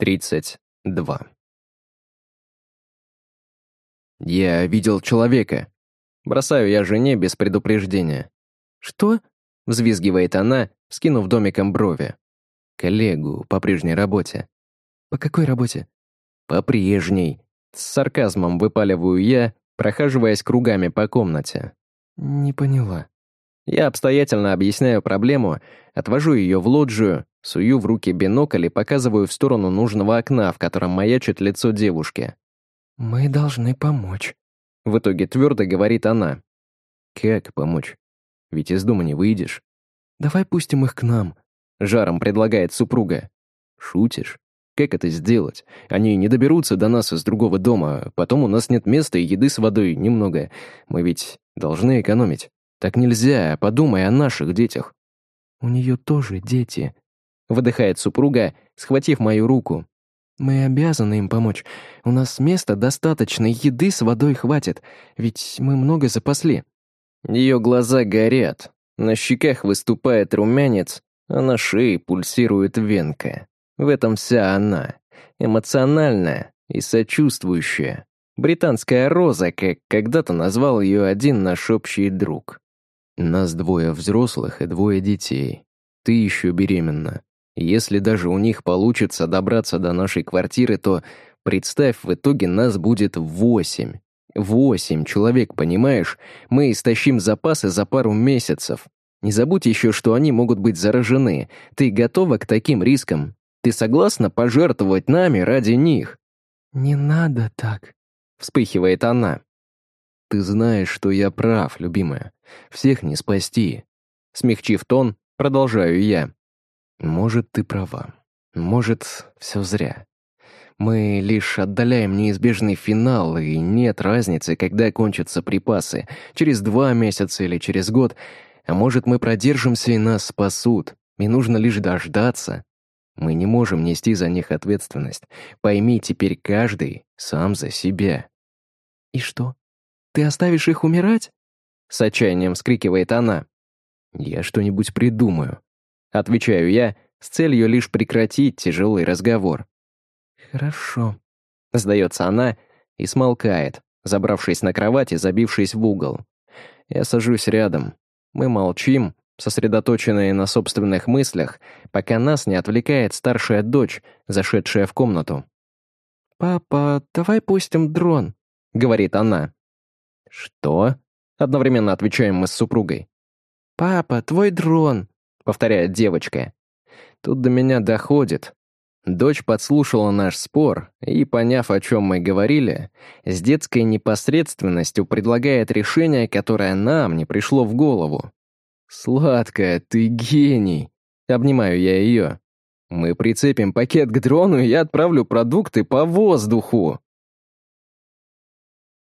32. «Я видел человека». Бросаю я жене без предупреждения. «Что?» — взвизгивает она, скинув домиком брови. «Коллегу по прежней работе». «По какой работе?» «По прежней». С сарказмом выпаливаю я, прохаживаясь кругами по комнате. «Не поняла». Я обстоятельно объясняю проблему, отвожу ее в лоджию, сую в руки бинокль и показываю в сторону нужного окна, в котором маячит лицо девушки. «Мы должны помочь», — в итоге твердо говорит она. «Как помочь? Ведь из дома не выйдешь». «Давай пустим их к нам», — жаром предлагает супруга. «Шутишь? Как это сделать? Они не доберутся до нас из другого дома, потом у нас нет места и еды с водой немного. Мы ведь должны экономить». Так нельзя, подумай о наших детях. У нее тоже дети. Выдыхает супруга, схватив мою руку. Мы обязаны им помочь. У нас места достаточно, еды с водой хватит, ведь мы много запасли. Ее глаза горят, на щеках выступает румянец, а на шее пульсирует венка. В этом вся она. Эмоциональная и сочувствующая. Британская роза, как когда-то назвал ее один наш общий друг. Нас двое взрослых и двое детей. Ты еще беременна. Если даже у них получится добраться до нашей квартиры, то, представь, в итоге нас будет восемь. Восемь человек, понимаешь? Мы истощим запасы за пару месяцев. Не забудь еще, что они могут быть заражены. Ты готова к таким рискам? Ты согласна пожертвовать нами ради них?» «Не надо так», — вспыхивает она. «Ты знаешь, что я прав, любимая. Всех не спасти». Смягчив тон, продолжаю я. «Может, ты права. Может, все зря. Мы лишь отдаляем неизбежный финал, и нет разницы, когда кончатся припасы, через два месяца или через год. А может, мы продержимся и нас спасут, и нужно лишь дождаться. Мы не можем нести за них ответственность. Пойми, теперь каждый сам за себя». «И что, ты оставишь их умирать?» С отчаянием вскрикивает она. «Я что-нибудь придумаю». Отвечаю я, с целью лишь прекратить тяжелый разговор. «Хорошо», — сдается она и смолкает, забравшись на кровать и забившись в угол. Я сажусь рядом. Мы молчим, сосредоточенные на собственных мыслях, пока нас не отвлекает старшая дочь, зашедшая в комнату. «Папа, давай пустим дрон», — говорит она. «Что?» — одновременно отвечаем мы с супругой. «Папа, твой дрон», — повторяет девочка. Тут до меня доходит. Дочь подслушала наш спор и, поняв, о чем мы говорили, с детской непосредственностью предлагает решение, которое нам не пришло в голову. «Сладкая, ты гений!» — обнимаю я ее. «Мы прицепим пакет к дрону, и я отправлю продукты по воздуху!»